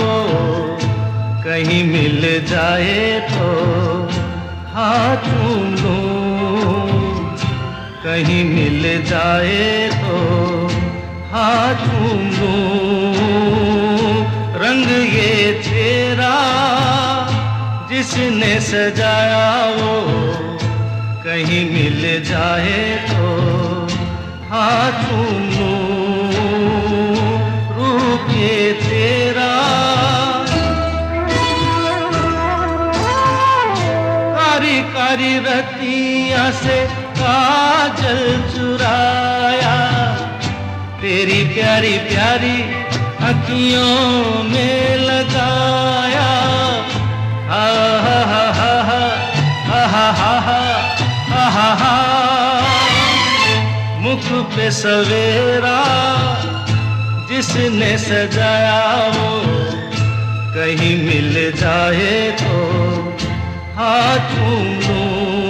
वो, कहीं मिल जाए तो हाथ लूँ कहीं मिल जाए तो हाथ लूँ रंग ये तेरा जिसने सजाया वो, कहीं मिल जाए तो हाथ चूम रतिया से काजल चुराया तेरी प्यारी प्यारी अखियों में लगाया हा हा हा हा हा हा हा हा हा हा मुख पे सवेरा जिसने सजाया वो कहीं मिल जाए तो 啊，春罗。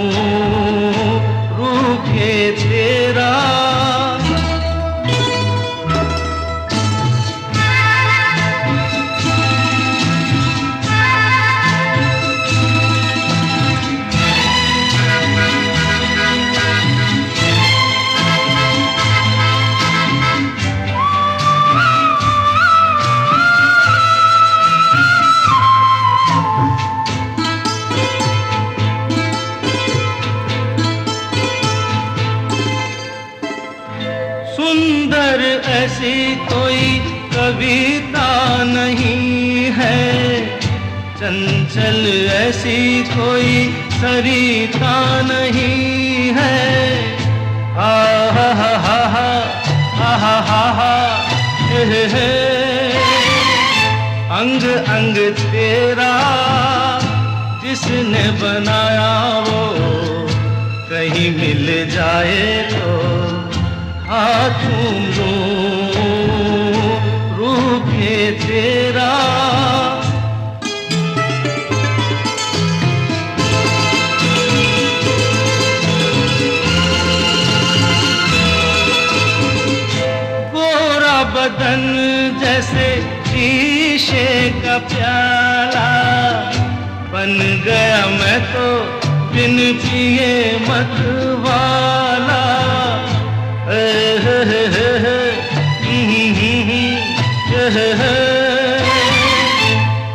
सुंदर ऐसी कोई कविता नहीं है। चंचल ऐसी कोई सरिता नहीं है। अंग अंग तेरा जिसने बनाया वो कहीं मिल जाए तो तेरा। बदन जैसे शीशे का प्याला। बन गया मैं तो बिन पिए मत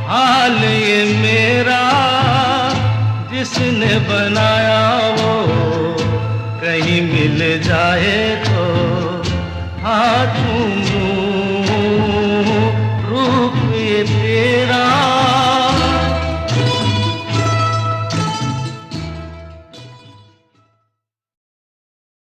हाल ये मेरा जिसने बनाया वो कहीं मिल जाए तो हाथ